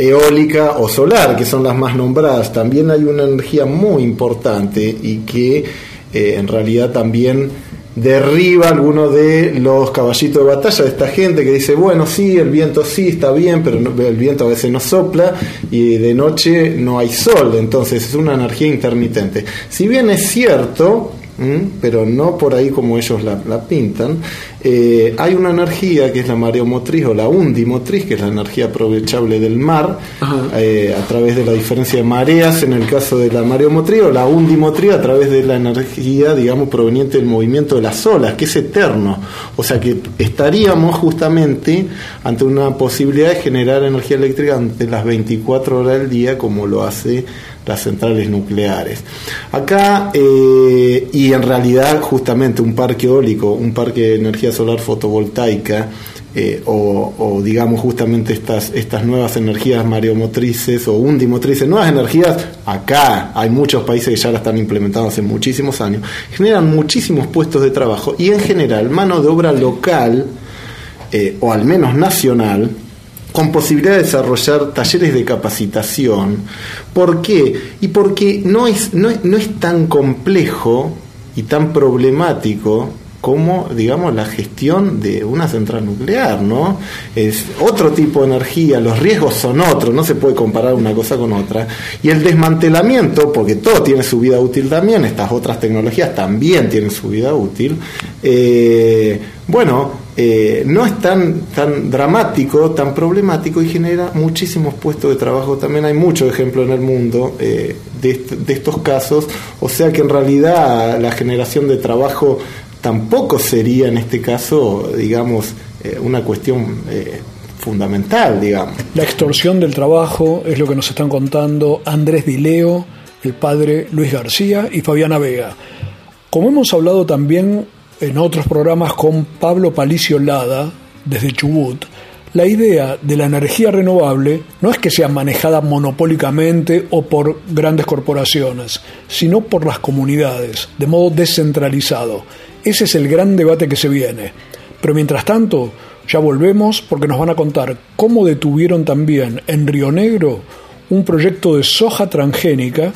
eólica o solar, que son las más nombradas, también hay una energía muy importante y que en realidad también derriba algunos de los caballitos de batalla de esta gente que dice, bueno, sí, el viento sí está bien, pero el viento a veces no sopla y de noche no hay sol, entonces es una energía intermitente. Si bien es cierto, pero no por ahí como ellos la, pintan. Eh, hay una energía que es la mareomotriz o la undimotriz, que es la energía aprovechable del mar, eh, a través de la diferencia de mareas en el caso de la mareomotriz, o la undimotriz a través de la energía, digamos, proveniente del movimiento de las olas, que es eterno. O sea que estaríamos justamente ante una posibilidad de generar energía eléctrica ante las 24 horas del día, como lo hace las centrales nucleares. Acá, eh, y en realidad justamente un parque eólico, un parque de energía solar fotovoltaica, eh, o, digamos justamente estas, estas nuevas energías mareomotrices o undimotrices, nuevas energías, acá hay muchos países que ya las están implementando hace muchísimos años, generan muchísimos puestos de trabajo y en general mano de obra local, eh, o al menos nacional, con posibilidad de desarrollar talleres de capacitación. ¿Por qué? Y porque no es, no no es tan complejo y tan problemático como, digamos, la gestión de una central nuclear, ¿no? Es otro tipo de energía, los riesgos son otros, no se puede comparar una cosa con otra. Y el desmantelamiento, porque todo tiene su vida útil también, estas otras tecnologías también tienen su vida útil, eh, bueno, eh, no es tan, tan dramático, tan problemático y genera muchísimos puestos de trabajo. También hay muchos ejemplos en el mundo eh, de, de, estos casos, o sea que en realidad la generación de trabajo tampoco sería en este caso, digamos, eh, una cuestión fundamental, digamos. La extorsión del trabajo es lo que nos están contando Andrés Dileo, el padre Luis García y Fabiana Vega. Como hemos hablado también en otros programas con Pablo Palicio Lada, desde Chubut, la idea de la energía renovable no es que sea manejada monopólicamente o por grandes corporaciones, sino por las comunidades, de modo descentralizado. Ese es el gran debate que se viene. Pero mientras tanto, ya volvemos porque nos van a contar cómo detuvieron también en Río Negro un proyecto de soja transgénica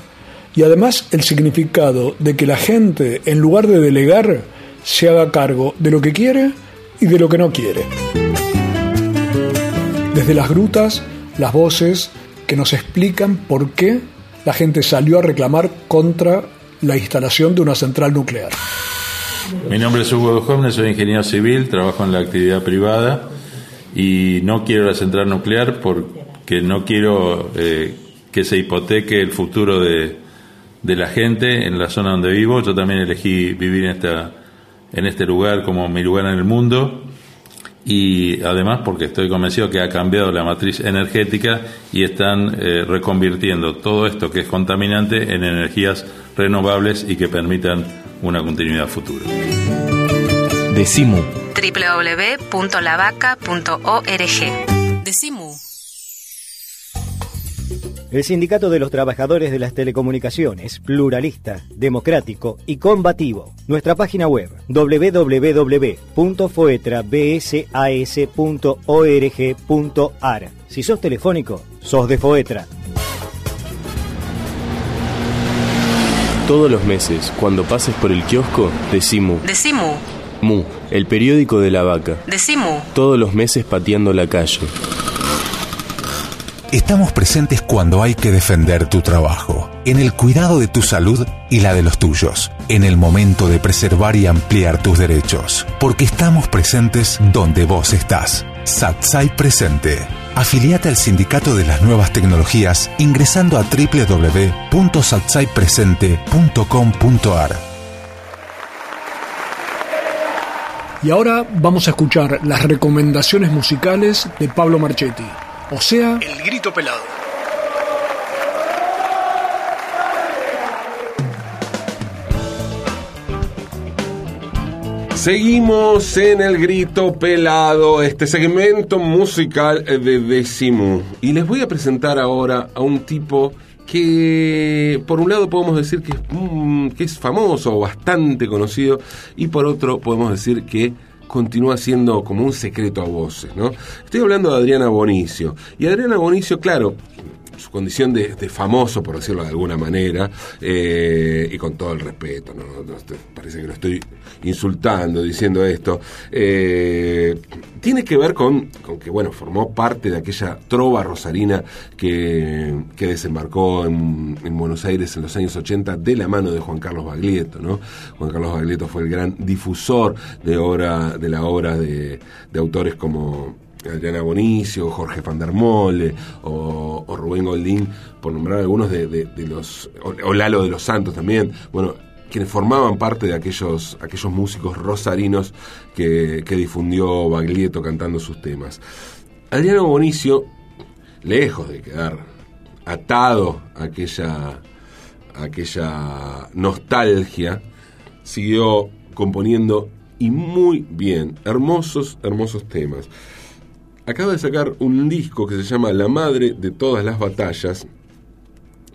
y además el significado de que la gente, en lugar de delegar, se haga cargo de lo que quiere y de lo que no quiere. Desde las grutas, las voces que nos explican por qué la gente salió a reclamar contra la instalación de una central nuclear. Mi nombre es Hugo Jóvenes, soy ingeniero civil, trabajo en la actividad privada y no quiero la central nuclear porque no quiero eh, que se hipoteque el futuro de, de la gente en la zona donde vivo. Yo también elegí vivir en esta en este lugar como mi lugar en el mundo y además porque estoy convencido que ha cambiado la matriz energética y están eh, reconvirtiendo todo esto que es contaminante en energías renovables y que permitan una continuidad futura. Decimu. www.lavaca.org. Decimu. El Sindicato de los Trabajadores de las Telecomunicaciones, pluralista, democrático y combativo. Nuestra página web www.foetrabsas.org.ar. Si sos telefónico, sos de Foetra. Todos los meses, cuando pases por el kiosco, decimu. Decimu. Mu, el periódico de la vaca. Decimu. Todos los meses pateando la calle. Estamos presentes cuando hay que defender tu trabajo, en el cuidado de tu salud y la de los tuyos, en el momento de preservar y ampliar tus derechos, porque estamos presentes donde vos estás. Satsai Presente. Afiliate al Sindicato de las Nuevas Tecnologías ingresando a www.satsaipresente.com.ar. Y ahora vamos a escuchar las recomendaciones musicales de Pablo Marchetti. O sea, El Grito Pelado. Seguimos en el grito pelado, este segmento musical de Decimu. Y les voy a presentar ahora a un tipo que por un lado podemos decir que es, mm, que es famoso o bastante conocido y por otro podemos decir que continúa siendo como un secreto a voces, ¿no? Estoy hablando de Adriana Bonicio. Y Adriana Bonicio, claro, su condición de, de famoso, por decirlo de alguna manera, eh, y con todo el respeto, ¿no? Este, parece que lo estoy insultando diciendo esto, eh, tiene que ver con, con que, bueno, formó parte de aquella trova rosarina que, que desembarcó en, en Buenos Aires en los años 80 de la mano de Juan Carlos Baglietto, ¿no? Juan Carlos Baglietto fue el gran difusor de, obra, de la obra de, de autores como Adriana Bonicio, Jorge Van der Mole o, o Rubén Goldín, por nombrar algunos de los. O, o Lalo de los Santos también. Bueno, quienes formaban parte de aquellos, aquellos músicos rosarinos que, que difundió Baglietto cantando sus temas. Adriano Bonicio, lejos de quedar atado a aquella, a aquella nostalgia, siguió componiendo y muy bien, hermosos, hermosos temas. Acaba de sacar un disco que se llama La Madre de Todas las Batallas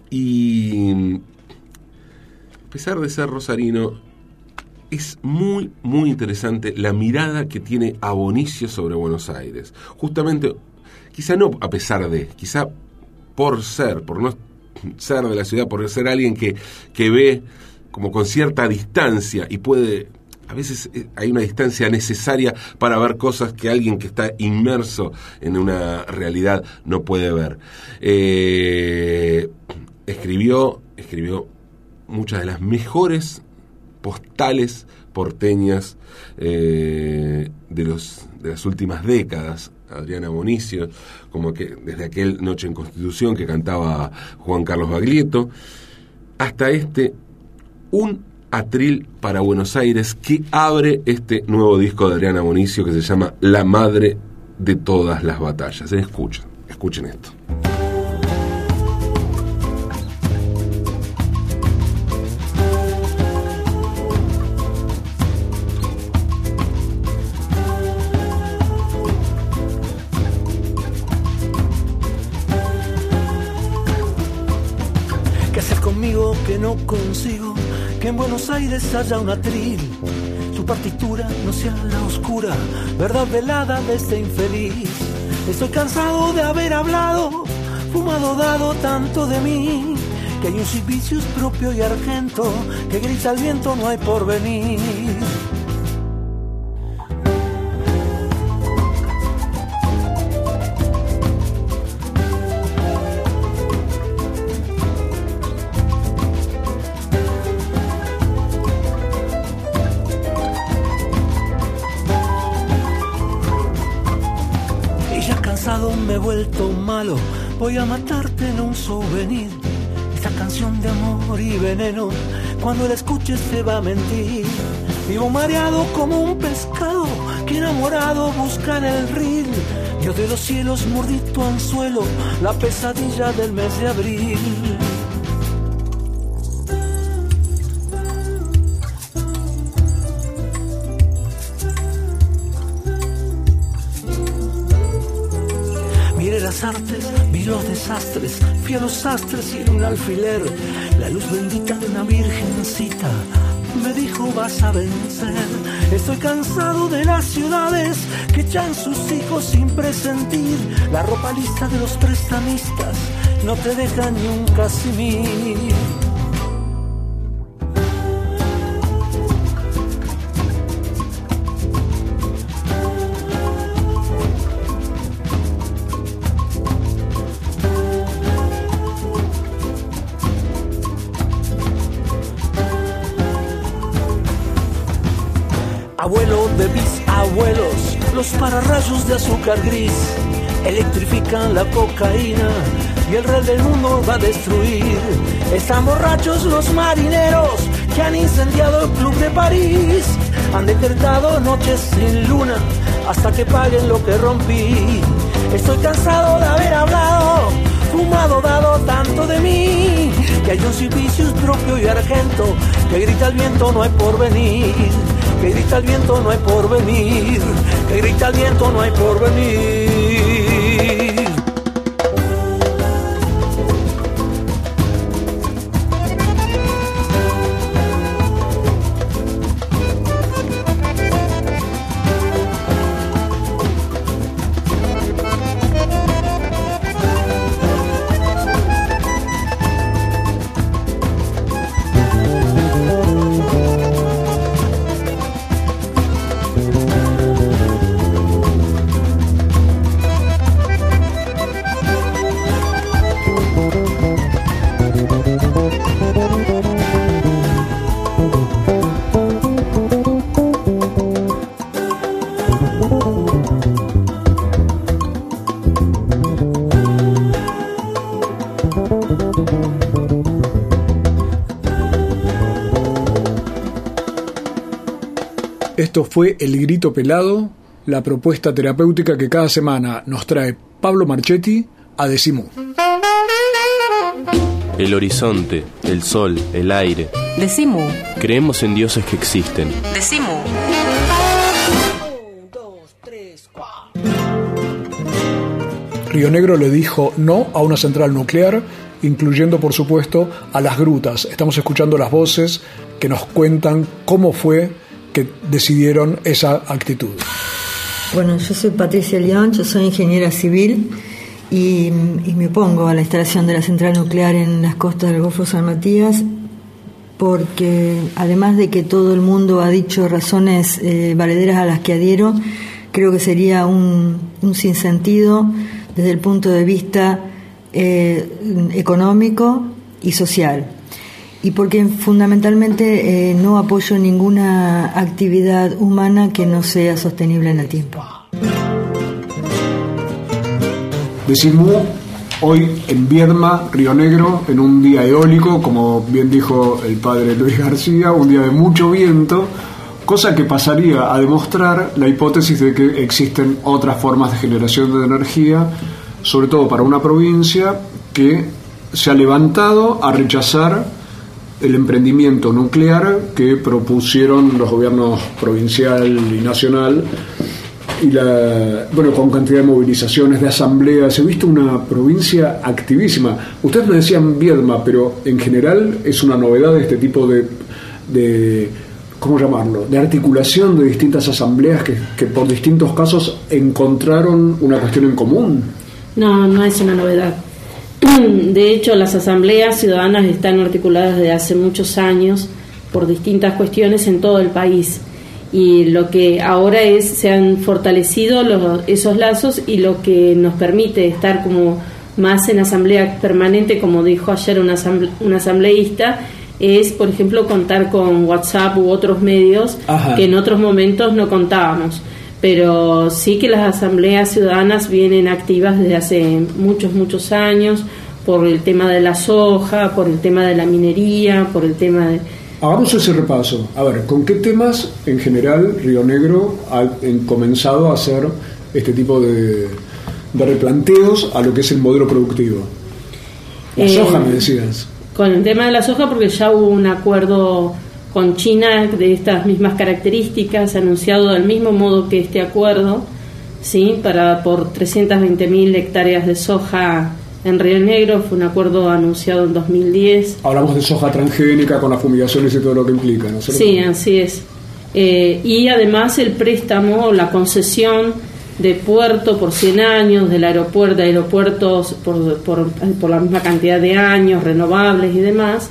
y a pesar de ser rosarino, es muy, muy interesante la mirada que tiene Abonicio sobre Buenos Aires. Justamente, quizá no a pesar de, quizá por ser, por no ser de la ciudad, por ser alguien que, que ve como con cierta distancia y puede a veces eh, hay una distancia necesaria para ver cosas que alguien que está inmerso en una realidad no puede ver. Eh, escribió, escribió muchas de las mejores postales porteñas eh, de, los, de las últimas décadas. Adriana Bonicio, como que desde aquel Noche en Constitución que cantaba Juan Carlos Baglietto, hasta este, un atril para Buenos Aires que abre este nuevo disco de Adriana Bonicio que se llama La Madre de Todas las Batallas. Escuchen, escuchen esto. Haya un atril. Su partitura no sea la oscura, verdad velada de este infeliz. Estoy cansado de haber hablado, fumado dado tanto de mí. Que hay un servicios propio y argento, que grita al viento no hay por vuelto malo, voy a matarte en un souvenir. Esta canción de amor y veneno, cuando la escuches te va a mentir. Vivo mareado como un pescado que enamorado busca en el río. Dios de los cielos mordí tu anzuelo, la pesadilla del mes de abril. Desastres, los sastres y en un alfiler, la luz bendita de una virgencita me dijo vas a vencer. Estoy cansado de las ciudades que echan sus hijos sin presentir. La ropa lista de los prestamistas no te deja ni un. Los pararrayos de azúcar gris electrifican la cocaína y el rey del mundo va a destruir. Están borrachos los marineros que han incendiado el club de París. Han decretado noches sin luna hasta que paguen lo que rompí. Estoy cansado de haber hablado, fumado, dado tanto de mí. Que hay un propio y argento que grita el viento, no hay por venir que grita el viento no hay por venir, que grita el viento no hay por Esto fue El Grito Pelado, la propuesta terapéutica que cada semana nos trae Pablo Marchetti a Decimú. El horizonte, el sol, el aire. Decimú. Creemos en dioses que existen. Decimú. Río Negro le dijo no a una central nuclear, incluyendo por supuesto a las grutas. Estamos escuchando las voces que nos cuentan cómo fue que decidieron esa actitud. Bueno, yo soy Patricia León, yo soy ingeniera civil y, me opongo a la instalación de la central nuclear en las costas del Golfo San Matías porque además de que todo el mundo ha dicho razones eh, valederas a las que adhiero, creo que sería un, un sinsentido desde el punto de vista eh, económico y social y porque fundamentalmente eh, no apoyo ninguna actividad humana que no sea sostenible en el tiempo. Decimos hoy en Viedma, Río Negro, en un día eólico, como bien dijo el padre Luis García, un día de mucho viento, cosa que pasaría a demostrar la hipótesis de que existen otras formas de generación de energía, sobre todo para una provincia que se ha levantado a rechazar el emprendimiento nuclear que propusieron los gobiernos provincial y nacional y la bueno con cantidad de movilizaciones de asambleas. He visto una provincia activísima. Ustedes me decían Viedma pero en general es una novedad este tipo de, de ¿cómo llamarlo? de articulación de distintas asambleas que, que por distintos casos encontraron una cuestión en común. No no es una novedad de hecho, las asambleas ciudadanas están articuladas desde hace muchos años por distintas cuestiones en todo el país. Y lo que ahora es, se han fortalecido los, esos lazos y lo que nos permite estar como más en asamblea permanente, como dijo ayer un, un asambleísta, es, por ejemplo, contar con WhatsApp u otros medios Ajá. que en otros momentos no contábamos pero sí que las asambleas ciudadanas vienen activas desde hace muchos, muchos años por el tema de la soja, por el tema de la minería, por el tema de, Hagamos ese repaso. A ver, ¿con qué temas en general Río Negro ha en- comenzado a hacer este tipo de, de replanteos a lo que es el modelo productivo? La Eh, soja, me decías. Con el tema de la soja, porque ya hubo un acuerdo con China de estas mismas características, anunciado del mismo modo que este acuerdo, ¿sí? para por 320.000 hectáreas de soja en Río Negro, fue un acuerdo anunciado en 2010. Hablamos de soja transgénica con las fumigaciones y todo lo que implica. Sí, así es. Eh, y además el préstamo, la concesión de puerto por 100 años, del aeropuerto, de aeropuertos por, por, por la misma cantidad de años, renovables y demás.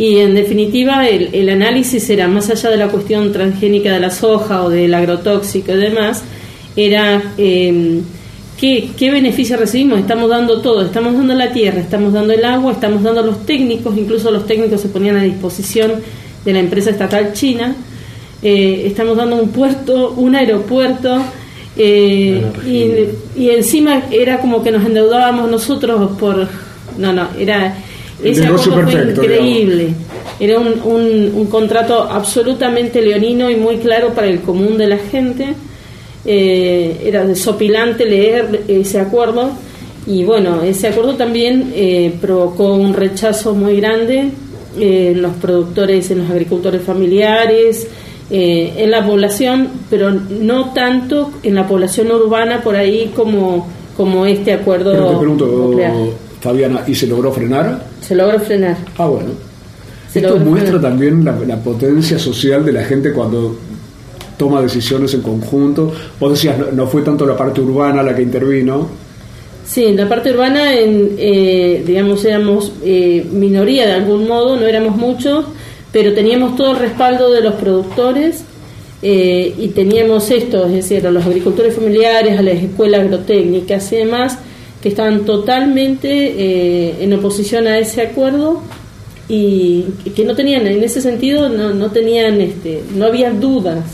Y en definitiva el, el análisis era, más allá de la cuestión transgénica de la soja o del agrotóxico y demás, era eh, ¿qué, qué beneficio recibimos. Estamos dando todo, estamos dando la tierra, estamos dando el agua, estamos dando los técnicos, incluso los técnicos se ponían a disposición de la empresa estatal china. Eh, estamos dando un puerto, un aeropuerto, eh, y, y encima era como que nos endeudábamos nosotros por... No, no, era... Ese negocio acuerdo fue increíble. Era un, un, un contrato absolutamente leonino y muy claro para el común de la gente. Eh, era desopilante leer ese acuerdo y bueno, ese acuerdo también eh, provocó un rechazo muy grande eh, en los productores, en los agricultores familiares, eh, en la población, pero no tanto en la población urbana por ahí como, como este acuerdo Pero te pregunto, nuclear. Fabiana, ¿y se logró frenar? Se logró frenar. Ah, bueno. Se Esto muestra frenar. también la, la potencia social de la gente cuando toma decisiones en conjunto. Vos decías, no, no fue tanto la parte urbana la que intervino. Sí, en la parte urbana, en, eh, digamos, éramos eh, minoría de algún modo, no éramos muchos, pero teníamos todo el respaldo de los productores eh, y teníamos esto, es decir, a los agricultores familiares, a las escuelas agrotécnicas y demás, que estaban totalmente eh, en oposición a ese acuerdo y que no tenían, en ese sentido, no, no tenían, este, no había dudas.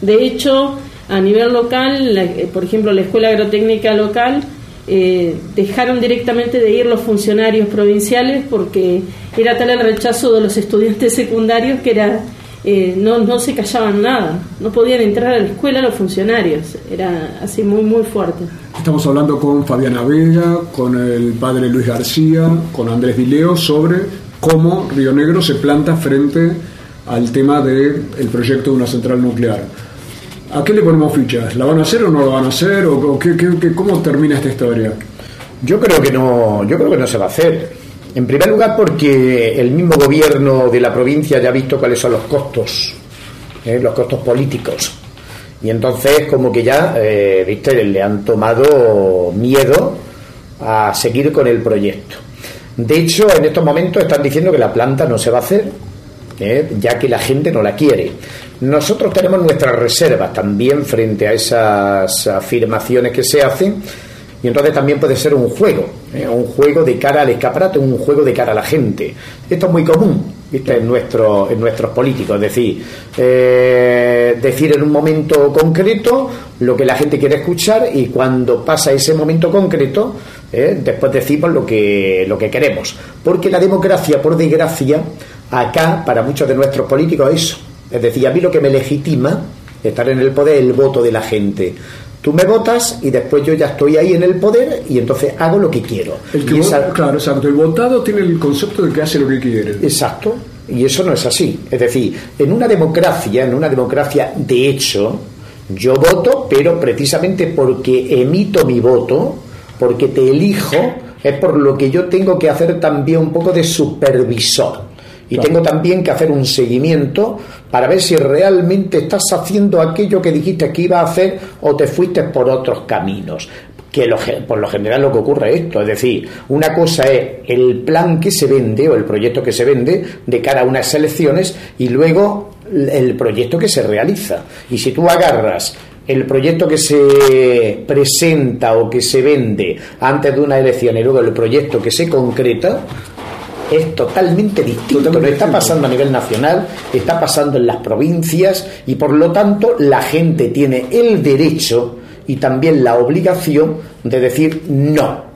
De hecho, a nivel local, la- eh, por ejemplo, la escuela agrotécnica local, eh, dejaron directamente de ir los funcionarios provinciales porque era tal el rechazo de los estudiantes secundarios que era eh, no, no se callaban nada, no podían entrar a la escuela los funcionarios, era así muy muy fuerte. Estamos hablando con Fabiana Vega, con el padre Luis García, con Andrés Vileo sobre cómo Río Negro se planta frente al tema del proyecto de una central nuclear. ¿A qué le ponemos fichas? ¿La van a hacer o no la van a hacer? ¿O, o qué- qué- qué- cómo termina esta historia? Yo creo que no, yo creo que no se va a hacer. En primer lugar, porque el mismo gobierno de la provincia ya ha visto cuáles son los costos, ¿eh? los costos políticos. Y entonces, como que ya, eh, viste, le han tomado miedo a seguir con el proyecto. De hecho, en estos momentos están diciendo que la planta no se va a hacer, ¿eh? ya que la gente no la quiere. Nosotros tenemos nuestras reservas también frente a esas afirmaciones que se hacen y entonces también puede ser un juego, ¿eh? un juego de cara al escaparate, un juego de cara a la gente. Esto es muy común ¿viste? En, nuestro, en nuestros políticos, es decir, eh, decir en un momento concreto lo que la gente quiere escuchar y cuando pasa ese momento concreto, ¿eh? después decimos lo que, lo que queremos. Porque la democracia, por desgracia, acá, para muchos de nuestros políticos, es eso. Es decir, a mí lo que me legitima estar en el poder es el voto de la gente. Tú me votas y después yo ya estoy ahí en el poder y entonces hago lo que quiero. El que esa- Claro, exacto. El votado tiene el concepto de que hace lo que quiere. Exacto. Y eso no es así. Es decir, en una democracia, en una democracia de hecho, yo voto, pero precisamente porque emito mi voto, porque te elijo, es por lo que yo tengo que hacer también un poco de supervisor. Y Claro. tengo también que hacer un seguimiento para ver si realmente estás haciendo aquello que dijiste que iba a hacer o te fuiste por otros caminos. Que lo por lo general lo que ocurre es esto, es decir, una cosa es el plan que se vende o el proyecto que se vende de cara a unas elecciones y luego el proyecto que se realiza. Y si tú agarras el proyecto que se presenta o que se vende antes de una elección y luego el proyecto que se concreta, es totalmente distinto. No está pasando a nivel nacional, está pasando en las provincias y por lo tanto la gente tiene el derecho y también la obligación de decir no.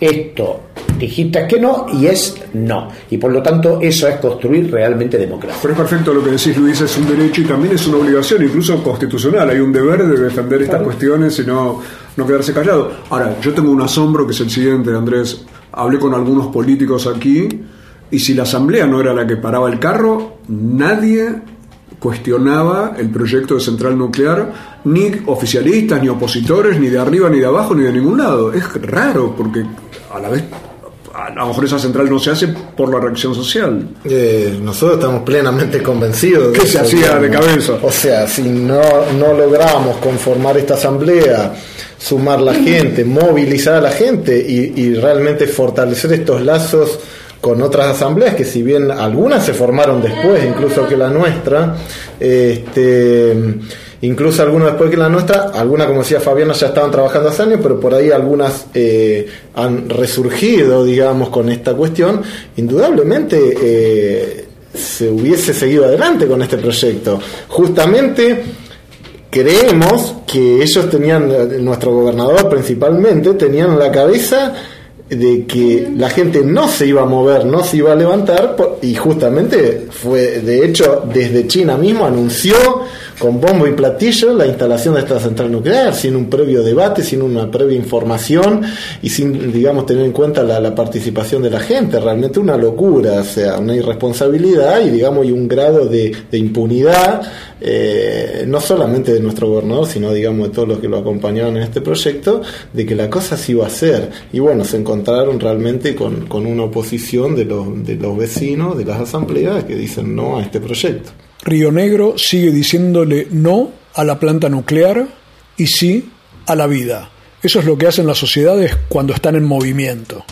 Esto dijiste que no y es no. Y por lo tanto eso es construir realmente democracia. Pero es perfecto lo que decís, Luis, es un derecho y también es una obligación, incluso constitucional. Hay un deber de defender estas cuestiones y no, no quedarse callado. Ahora, yo tengo un asombro que es el siguiente, Andrés. Hablé con algunos políticos aquí y si la asamblea no era la que paraba el carro, nadie cuestionaba el proyecto de central nuclear, ni oficialistas, ni opositores, ni de arriba, ni de abajo, ni de ningún lado. Es raro, porque a la vez a lo mejor esa central no se hace por la reacción social. Eh, nosotros estamos plenamente convencidos de que se hacía de cabeza. O sea, si no, no logramos conformar esta asamblea, sumar la gente, movilizar a la gente y, realmente fortalecer estos lazos con otras asambleas que si bien algunas se formaron después incluso que la nuestra, este, incluso algunas después que la nuestra, algunas como decía Fabiana ya estaban trabajando hace años, pero por ahí algunas eh, han resurgido, digamos, con esta cuestión, indudablemente eh, se hubiese seguido adelante con este proyecto. Justamente creemos que ellos tenían, nuestro gobernador principalmente, tenían en la cabeza de que la gente no se iba a mover, no se iba a levantar y justamente fue, de hecho, desde China mismo anunció con bombo y platillo la instalación de esta central nuclear, sin un previo debate, sin una previa información y sin, digamos, tener en cuenta la, participación de la gente. Realmente una locura, o sea, una irresponsabilidad y, digamos, y un grado de, impunidad, eh, no solamente de nuestro gobernador, sino, digamos, de todos los que lo acompañaron en este proyecto, de que la cosa se iba a hacer. Y bueno, se encontraron realmente con, con una oposición de los, de los vecinos, de las asambleas, que dicen no a este proyecto. Río Negro sigue no a la planta nuclear y sí a la vida. Eso es lo que hacen las sociedades cuando están en movimiento.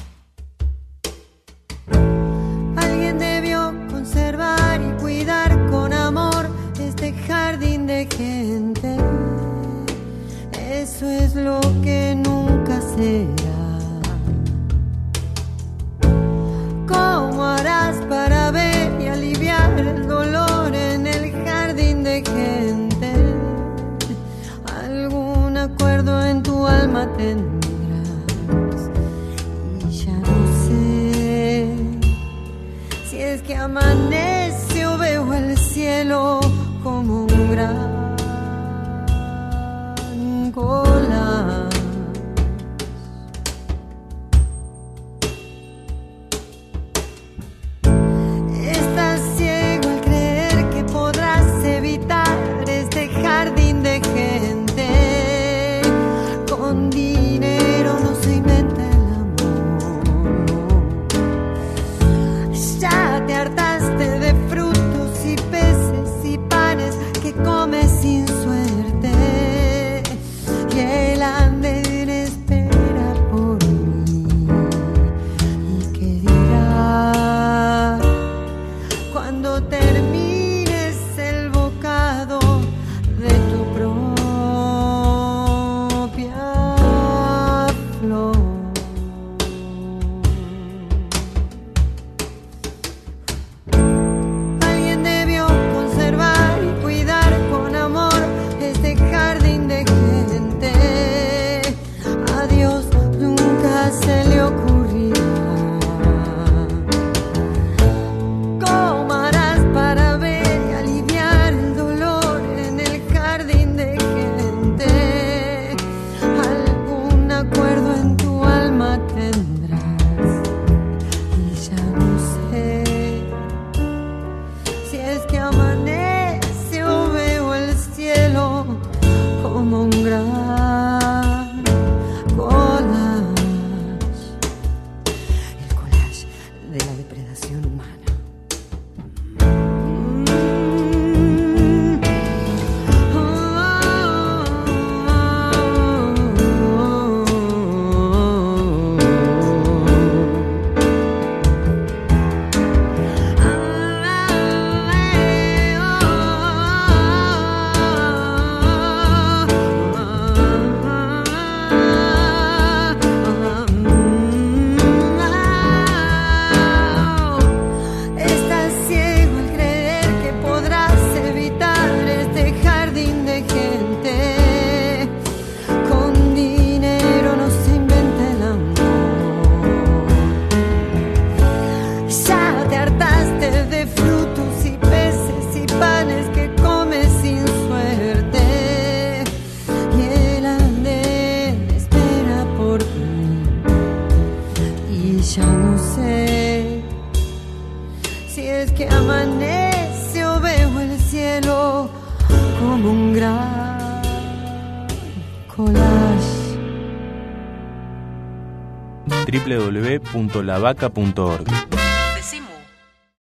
www.lavaca.org